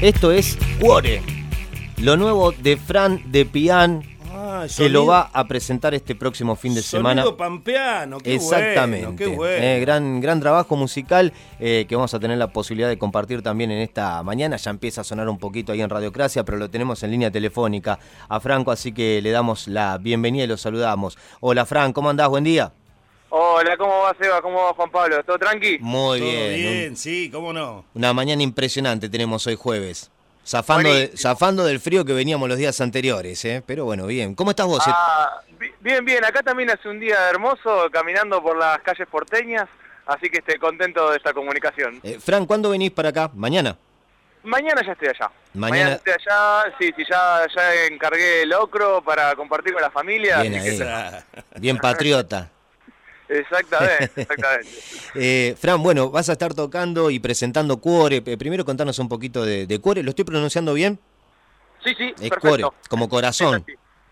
Esto es Cuore, lo nuevo de Fran de Pian, Ah, que lo va a presentar este próximo fin de semana. Sonido pampeano, qué Exactamente. bueno, qué bueno. Eh, gran, gran trabajo musical eh, que vamos a tener la posibilidad de compartir también en esta mañana. Ya empieza a sonar un poquito ahí en Radiocracia, pero lo tenemos en línea telefónica a Franco, así que le damos la bienvenida y lo saludamos. Hola Fran, ¿cómo andás? Buen día. Hola, ¿cómo va Seba? ¿Cómo va Juan Pablo? ¿Todo tranqui? Muy Todo bien. bien, sí, cómo no. Un- una mañana impresionante tenemos hoy jueves. Zafando, de- zafando del frío que veníamos los días anteriores, ¿eh? Pero bueno, bien. ¿Cómo estás vos? Ah, bi- bien, bien. Acá también hace un día hermoso caminando por las calles porteñas, así que estoy contento de esta comunicación. Eh, Fran, ¿cuándo venís para acá? ¿Mañana? Mañana ya estoy allá. Mañana- estoy allá, sí, sí, ya, ya encargué el ocro para compartir con la familia. Bien así que ahí. se- Bien patriota. Exactamente, exactamente. Eh, Fran, bueno, vas a estar tocando y presentando Cuore. Eh, Primero contanos un poquito de, de Cuore. ¿Lo estoy pronunciando bien? Sí, sí, Es perfecto. Cuore, como corazón.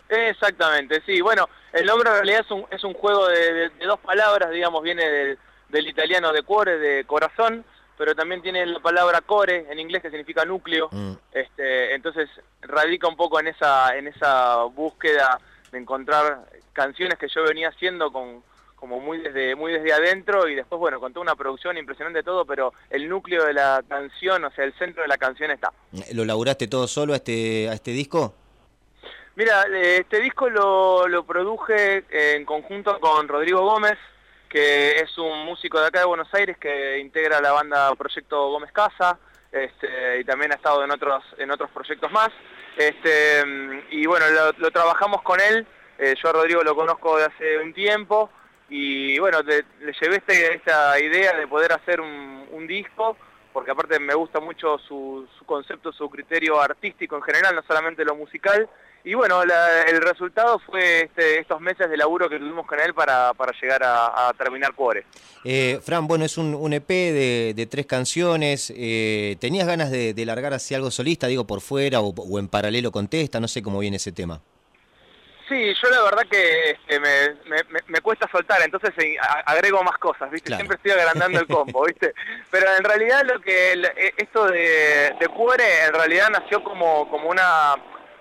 Exactamente, sí. Bueno, el nombre en realidad es un, es un juego de, de- de dos palabras, digamos, viene del, del italiano de cuore, de corazón, pero también tiene la palabra core en inglés que significa núcleo. Mm. Este, entonces radica un poco en esa, en esa búsqueda de encontrar canciones que yo venía haciendo con como muy desde muy desde adentro y después bueno con toda una producción impresionante todo pero el núcleo de la canción o sea el centro de la canción está ¿Lo laburaste todo solo a este, a este disco? Mira, eh, este disco lo, lo produje eh, en conjunto con Rodrigo Gómez, que es un músico de acá de Buenos Aires que integra la banda Proyecto Gómez Casa, este, y también ha estado en otros, en otros proyectos más. Este, mm, y bueno, lo, lo trabajamos con él, eh, yo a Rodrigo lo conozco de hace un tiempo, y bueno, le, le llevé este- esta idea de poder hacer un, disco, porque aparte me gusta mucho su, su concepto, su criterio artístico en general, no solamente lo musical, y bueno, la- el resultado fue este- estos meses de laburo que tuvimos con él para, para llegar a, terminar Cuore. Eh, Fran, bueno, es un, EP de, tres canciones. eh, ¿Tenías ganas de, de largar así algo solista, digo, por fuera o, o en paralelo con Testa? No sé cómo viene ese tema. Sí, yo la verdad que este, me, me- me- cuesta soltar, entonces eh, agrego más cosas, ¿viste? Claro. Siempre estoy agrandando el combo, ¿viste? Pero en realidad lo que el- eh, esto de, de Cuore en realidad nació como, como una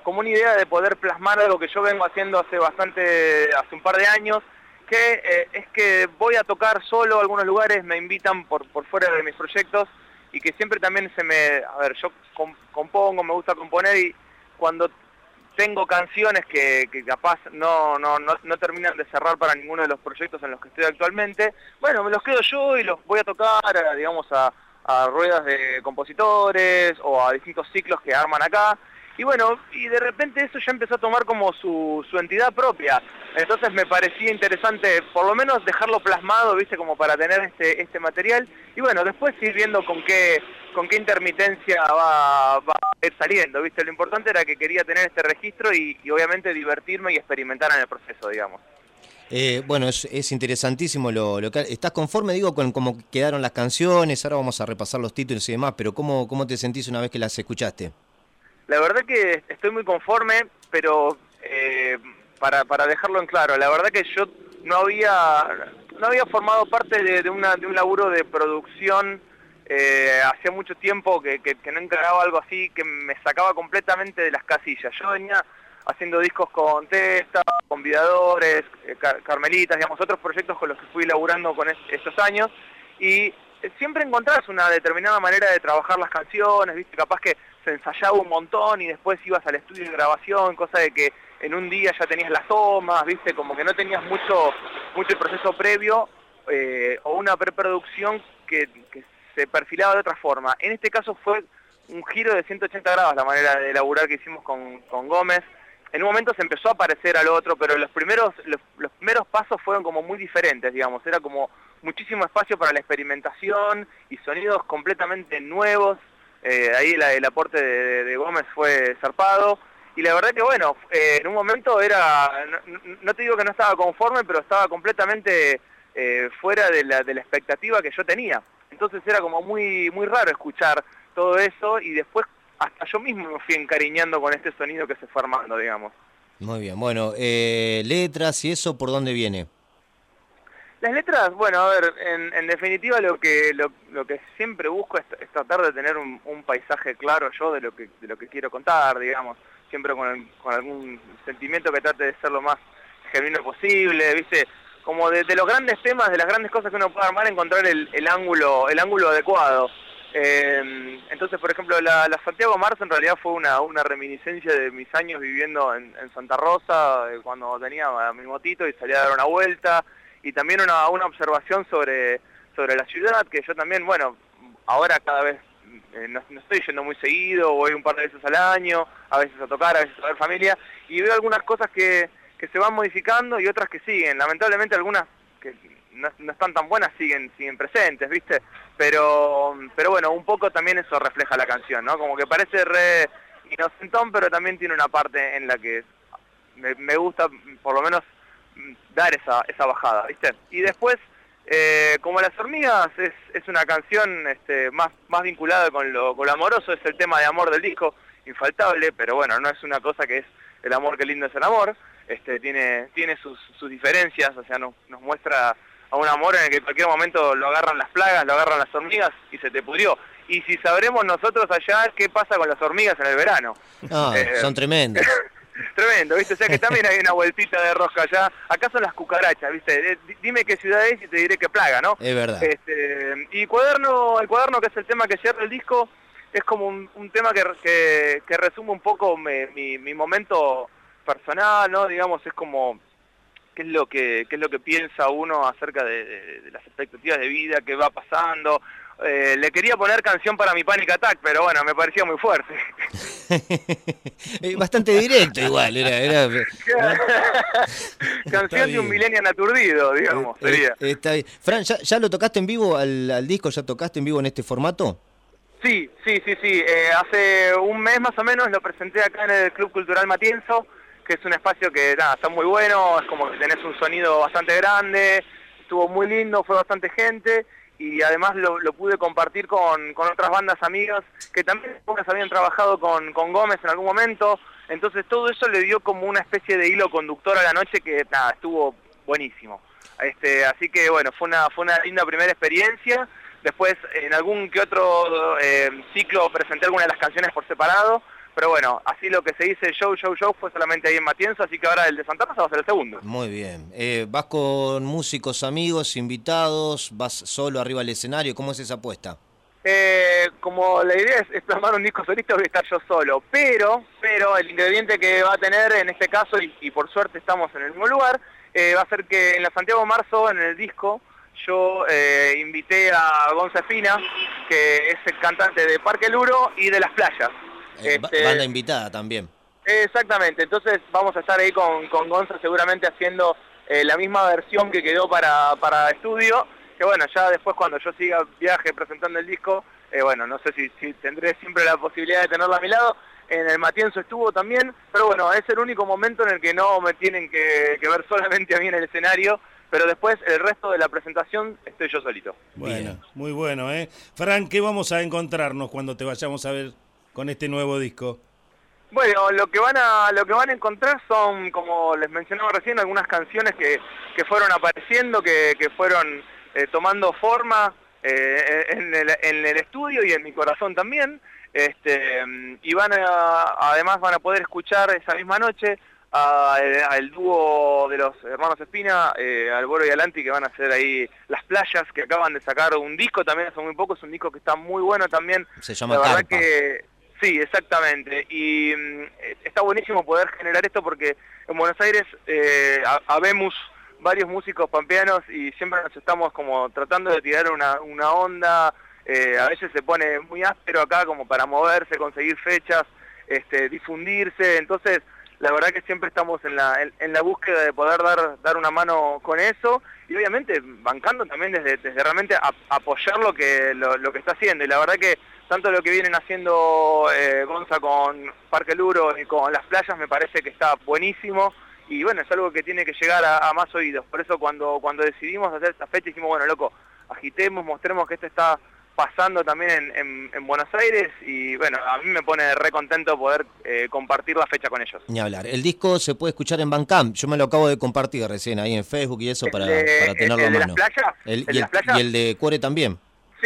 como una idea de poder plasmar algo que yo vengo haciendo hace bastante, hace un par de años, que eh, es que voy a tocar solo a algunos lugares, me invitan por, por fuera de mis proyectos y que siempre también se me, a ver, yo com- compongo, me gusta componer y cuando tengo canciones que, capaz no, no, no, terminan de cerrar para ninguno de los proyectos en los que estoy actualmente, bueno, me los quedo yo y los voy a tocar, a, digamos, a, a ruedas de compositores o a distintos ciclos que arman acá. Y bueno, y de repente eso ya empezó a tomar como su, su entidad propia. Entonces me parecía interesante por lo menos dejarlo plasmado, viste, como para tener este, este material. Y bueno, después ir viendo con qué, con qué intermitencia va, va a ir saliendo, viste. Lo importante era que quería tener este registro y, obviamente divertirme y experimentar en el proceso, digamos. Eh, bueno, es, es interesantísimo lo, lo que... ¿Estás conforme, digo, con cómo quedaron las canciones? Ahora vamos a repasar los títulos y demás, pero ¿cómo, cómo te sentís una vez que las escuchaste? La verdad que estoy muy conforme, pero eh, para, para dejarlo en claro, la verdad que yo no había no había formado parte de, una, de un laburo de producción eh, hacía mucho tiempo que, que, no encaraba algo así que me sacaba completamente de las casillas. Yo venía haciendo discos con Testa, con Vidadores, eh, Car- Carmelitas, digamos, otros proyectos con los que fui laburando con es- estos años y siempre encontrás una determinada manera de trabajar las canciones, viste, capaz que se ensayaba un montón y después ibas al estudio de grabación, cosa de que en un día ya tenías las tomas, viste, como que no tenías mucho, mucho el proceso previo eh, o una preproducción que, se perfilaba de otra forma. En este caso fue un giro de 180 grados la manera de elaborar que hicimos con, con Gómez. En un momento se empezó a parecer al otro, pero los primeros, los primeros pasos fueron como muy diferentes, digamos. Era como muchísimo espacio para la experimentación y sonidos completamente nuevos. Eh, ahí el aporte de, Gómez fue zarpado. Y la verdad que bueno, eh, en un momento era, no, no- te digo que no estaba conforme, pero estaba completamente eh, fuera de la, de la expectativa que yo tenía. Entonces era como muy, muy raro escuchar todo eso y después hasta yo mismo me fui encariñando con este sonido que se fue armando, digamos. Muy bien, bueno, letras y eso, ¿por dónde viene? Las letras, bueno, a ver, en, definitiva lo que lo, que siempre busco es, tratar de tener un, paisaje claro yo de lo que de lo que quiero contar, digamos, siempre con, algún sentimiento que trate de ser lo más genuino posible, ¿viste? Como de, los grandes temas, de las grandes cosas que uno puede armar, encontrar el, ángulo el ángulo adecuado. Eh, entonces, por ejemplo, la, Santiago Mars en realidad fue una, una reminiscencia de mis años viviendo en, Santa Rosa, eh, cuando tenía mi motito y salía a dar una vuelta y también una, una observación sobre, sobre la ciudad, que yo también, bueno, ahora cada vez eh, no, estoy yendo muy seguido, voy un par de veces al año, a veces a tocar, a veces a ver familia, y veo algunas cosas que, que se van modificando y otras que siguen. Lamentablemente algunas que no, están tan buenas siguen, siguen presentes, ¿viste? Pero, pero bueno, un poco también eso refleja la canción, ¿no? Como que parece re inocentón, pero también tiene una parte en la que me, me gusta, por lo menos, dar esa, esa bajada, ¿viste? Y después, eh, como Las Hormigas es, es una canción este, más, más vinculada con lo, con lo amoroso, es el tema de amor del disco, infaltable, pero bueno, no es una cosa que es el amor, que lindo es el amor, este, tiene, tiene sus, sus diferencias, o sea, nos muestra a un amor en el que en cualquier momento lo agarran las plagas, lo agarran las hormigas y se te pudrió. Y si sabremos nosotros allá qué pasa con las hormigas en el verano. Ah, son tremendas. Tremendo, ¿viste? O sea que también hay una vueltita de rosca allá. Acá son las cucarachas, ¿viste? Eh, dime qué ciudad es y te diré qué plaga, ¿no? Es verdad. Este, y cuaderno, el cuaderno que es el tema que cierra el disco, es como un, tema que, que, resume un poco mi, mi, momento personal, ¿no? Digamos, es como qué es lo que qué es lo que piensa uno acerca de, de las expectativas de vida, qué va pasando, eh, le quería poner canción para mi Panic Attack, pero bueno, me parecía muy fuerte. Bastante directo igual, era... canción de un millennial aturdido, digamos, eh, eh, está bien. Fran, ¿ya, lo tocaste en vivo al, disco? ¿Ya tocaste en vivo en este formato? Sí, sí, sí, sí. hace un mes más o menos lo presenté acá en el Club Cultural Matienzo, que es un espacio que nada, está muy bueno, es como que tenés un sonido bastante grande, estuvo muy lindo, fue bastante gente y además lo, pude compartir con, otras bandas amigas que también habían trabajado con, Gómez en algún momento, entonces todo eso le dio como una especie de hilo conductor a la noche que nada, estuvo buenísimo. Este, así que bueno, fue una, fue una linda primera experiencia, después en algún que otro eh, ciclo presenté algunas de las canciones por separado, pero bueno, así lo que se dice show, show, show fue solamente ahí en Matienzo, así que ahora el de Santa Rosa va a ser el segundo. Muy bien. Eh, ¿Vas con músicos, amigos, invitados? ¿Vas solo arriba al escenario? ¿Cómo es esa apuesta? Eh, como la idea es, plasmar un disco solista, voy a estar yo solo, pero, pero el ingrediente que va a tener en este caso, y, por suerte estamos en el mismo lugar, eh, va a ser que en la Santiago Marzo, en el disco, yo invité a Gonza Fina, que es el cantante de Parque Luro y de Las Playas. Eh, este, banda invitada también. Exactamente, entonces vamos a estar ahí con, con Gonza seguramente haciendo eh, la misma versión que quedó para, para estudio, que bueno, ya después cuando yo siga viaje presentando el disco, eh, bueno, no sé si, si, tendré siempre la posibilidad de tenerla a mi lado, en el Matienzo estuvo también, pero bueno, es el único momento en el que no me tienen que, ver solamente a mí en el escenario, pero después el resto de la presentación estoy yo solito. Bueno, muy bueno, ¿eh? Fran, ¿qué vamos a encontrarnos cuando te vayamos a ver con este nuevo disco? Bueno, lo que van a lo que van a encontrar son, como les mencionaba recién, algunas canciones que, que fueron apareciendo, que, que fueron eh, tomando forma eh, en, el, en, el, estudio y en mi corazón también. Este, y van a, además van a poder escuchar esa misma noche al dúo de los hermanos Espina, eh, Alboro y Alanti, que van a hacer ahí Las Playas, que acaban de sacar un disco también hace muy poco, es un disco que está muy bueno también. Se llama La verdad que Sí, exactamente. Y mm, está buenísimo poder generar esto porque en Buenos Aires eh, habemos varios músicos pampeanos y siempre nos estamos como tratando de tirar una, una onda. Eh, a veces se pone muy áspero acá como para moverse, conseguir fechas, este, difundirse. Entonces, la verdad que siempre estamos en la, en, la búsqueda de poder dar, dar una mano con eso y obviamente bancando también desde, desde realmente apoyar lo que, lo que está haciendo. Y la verdad que tanto lo que vienen haciendo eh, Gonza con Parque Luro y con las playas me parece que está buenísimo y bueno, es algo que tiene que llegar a, más oídos. Por eso cuando, cuando decidimos hacer esta fecha dijimos, bueno, loco, agitemos, mostremos que esto está pasando también en, Buenos Aires y bueno, a mí me pone re contento poder eh, compartir la fecha con ellos. Ni hablar. El disco se puede escuchar en Bandcamp. Yo me lo acabo de compartir recién ahí en Facebook y eso para, para tenerlo el, a mano. ¿El, y, el, y el de Cuore también.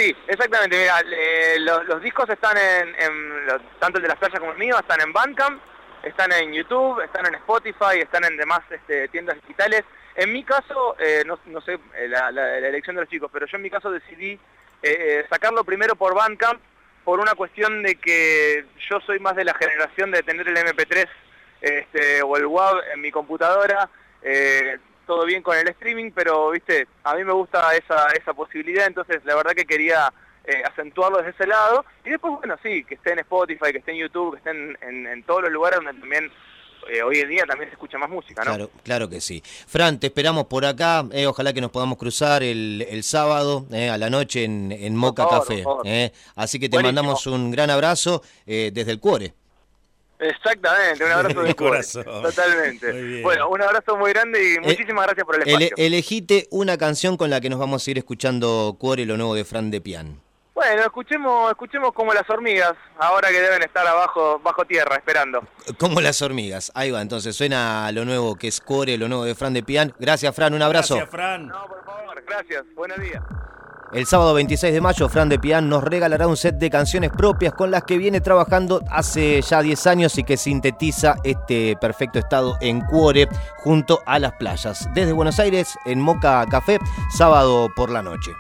Sí, exactamente. Mira, los, discos están en, tanto el de las playas como el mío, están en Bandcamp, están en YouTube, están en Spotify, están en demás este, tiendas digitales. En mi caso, eh, no, sé eh, la, elección de los chicos, pero yo en mi caso decidí eh, sacarlo primero por Bandcamp por una cuestión de que yo soy más de la generación de tener el MP3 este, o el WAV en mi computadora, todo bien con el streaming, pero viste, a mí me gusta esa, esa posibilidad, entonces la verdad que quería acentuarlo desde ese lado, y después, bueno, sí, que esté en Spotify, que esté en YouTube, que esté en, en todos los lugares donde también eh, hoy en día también se escucha más música, ¿no? Claro, claro que sí. Fran, te esperamos por acá, eh, ojalá que nos podamos cruzar el, el sábado eh, a la noche en, en Moca Café. Así que te mandamos un gran abrazo desde el Cuore. Exactamente, un abrazo de corazón. Totalmente. Bueno, un abrazo muy grande y muchísimas gracias por el espacio. elegite una canción con la que nos vamos a ir escuchando Cuore, lo nuevo de Fran de Pian. Bueno, escuchemos, escuchemos como las hormigas, ahora que deben estar abajo, bajo tierra, esperando. Como las hormigas, ahí va, entonces suena lo nuevo que es Core, lo nuevo de Fran de Pian. Gracias, Fran, un abrazo. Gracias, Fran. No, por favor, gracias, buenos días. El sábado 26 de mayo, Fran de Pian nos regalará un set de canciones propias con las que viene trabajando hace ya 10 años y que sintetiza este perfecto estado en Cuore junto a las playas. Desde Buenos Aires, en Moca Café, sábado por la noche.